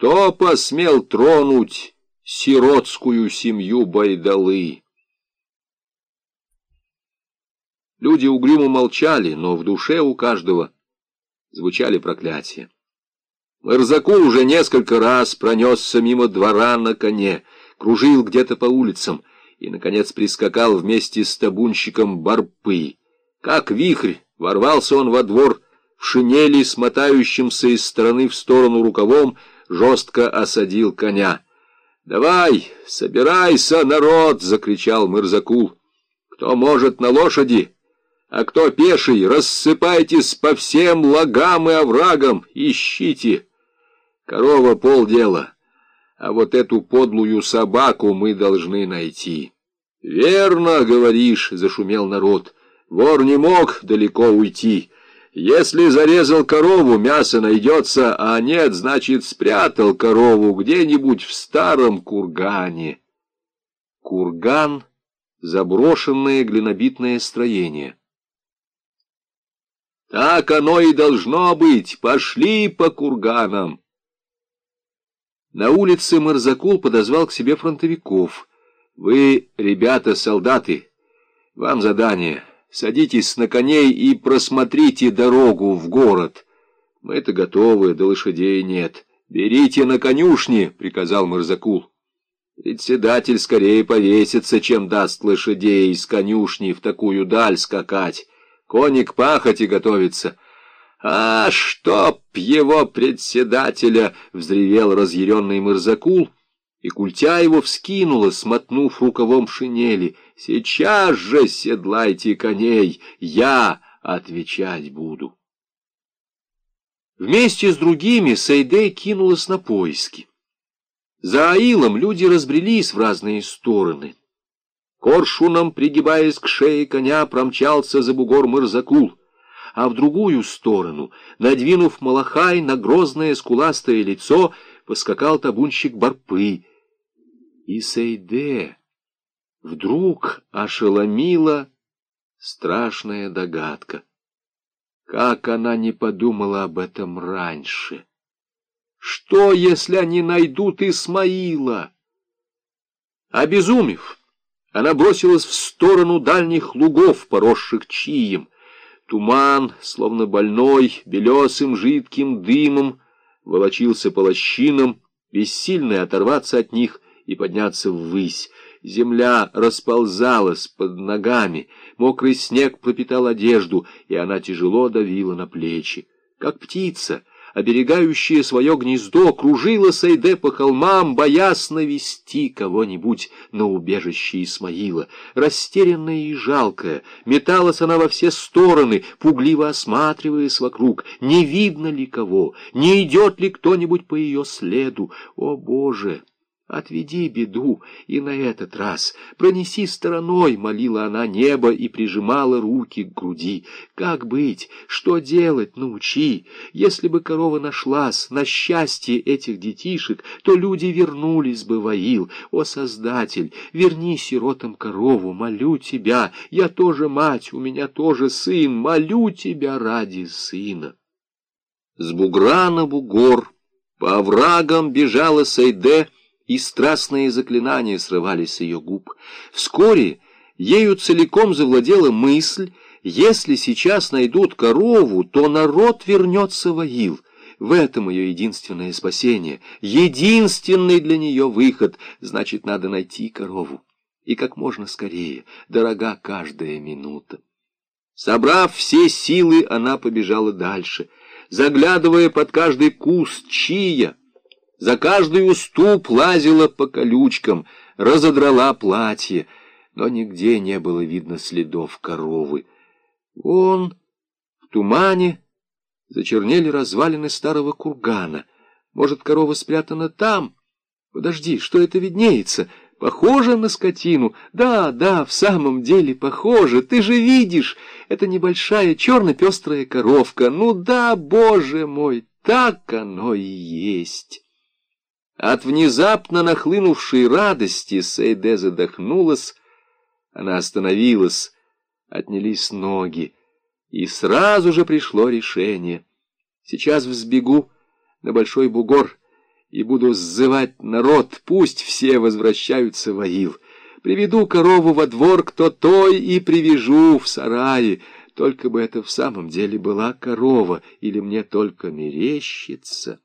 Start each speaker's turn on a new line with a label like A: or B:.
A: Кто посмел тронуть сиротскую семью Байдалы? Люди угрюмо молчали, но в душе у каждого звучали проклятия. Мырзакул уже несколько раз пронесся мимо двора на коне, кружил где-то по улицам и, наконец, прискакал вместе с табунщиком Барпы. Как вихрь ворвался он во двор в шинели, смотающимся из стороны в сторону рукавом, жестко осадил коня. «Давай, собирайся, народ!» — закричал Мырзакул. «Кто может на лошади?» А кто пеший, рассыпайтесь по всем лагам и оврагам, ищите. Корова полдела, а вот эту подлую собаку мы должны найти. Верно, говоришь, зашумел народ. Вор не мог далеко уйти. Если зарезал корову, мясо найдется, а нет, значит, спрятал корову где-нибудь в старом кургане. Курган — заброшенное глинобитное строение. Так оно и должно быть. Пошли по курганам. На улице Марзакул подозвал к себе фронтовиков. Вы, ребята, солдаты, вам задание. Садитесь на коней и просмотрите дорогу в город. Мы-то готовы, да лошадей нет. Берите на конюшни, приказал Марзакул. Председатель скорее повесится, чем даст лошадей из конюшни в такую даль скакать. Коник пахоти готовится. «А чтоб его председателя!» — взревел разъяренный Мырзакул, и культя его вскинула, смотнув рукавом шинели. «Сейчас же седлайте коней, я отвечать буду!» Вместе с другими Сейдей кинулась на поиски. За Аилом люди разбрелись в разные стороны. Коршуном, пригибаясь к шее коня, промчался за бугор Мырзакул, а в другую сторону, надвинув малахай на грозное скуластое лицо, поскакал табунщик Барпы. И Сейде вдруг ошеломила страшная догадка. Как она не подумала об этом раньше? Что, если они найдут Исмаила? Обезумев, она бросилась в сторону дальних лугов, поросших чием. Туман, словно больной, белесым жидким дымом, волочился по лощинам, бессильный оторваться от них и подняться ввысь. Земля расползалась под ногами, мокрый снег пропитал одежду, и она тяжело давила на плечи. Как птица, оберегающая свое гнездо, кружила Сайде по холмам, боясь навести кого-нибудь на убежище Исмаила. Растерянная и жалкая, металась она во все стороны, пугливо осматриваясь вокруг, не видно ли кого, не идет ли кто-нибудь по ее следу. О, Боже! Отведи беду и на этот раз пронеси стороной, молила она небо и прижимала руки к груди. Как быть? Что делать? Научи. Если бы корова нашлась на счастье этих детишек, то люди вернулись бы в Аил. О, Создатель, верни сиротам корову, молю тебя. Я тоже мать, у меня тоже сын, молю тебя ради сына. С бугра на бугор по оврагам бежала Сайде, и страстные заклинания срывались с ее губ. Вскоре ею целиком завладела мысль, если сейчас найдут корову, то народ вернется в Аил. В этом ее единственное спасение, единственный для нее выход, значит, надо найти корову. И как можно скорее, дорога каждая минута. Собрав все силы, она побежала дальше, заглядывая под каждый куст чия, за каждый уступ лазила по колючкам, разодрала платье, но нигде не было видно следов коровы. Он в тумане зачернели развалины старого кургана. Может, корова спрятана там? Подожди, что это виднеется? Похоже на скотину? Да, да, в самом деле похоже. Ты же видишь, это небольшая черно-пестрая коровка. Ну да, боже мой, так оно и есть». От внезапно нахлынувшей радости Сейде задохнулась, она остановилась, отнялись ноги, и сразу же пришло решение. Сейчас взбегу на большой бугор и буду сзывать народ, пусть все возвращаются в Аил. Приведу корову во двор, кто той, и привяжу в сарае. Только бы это в самом деле была корова, или мне только мерещится».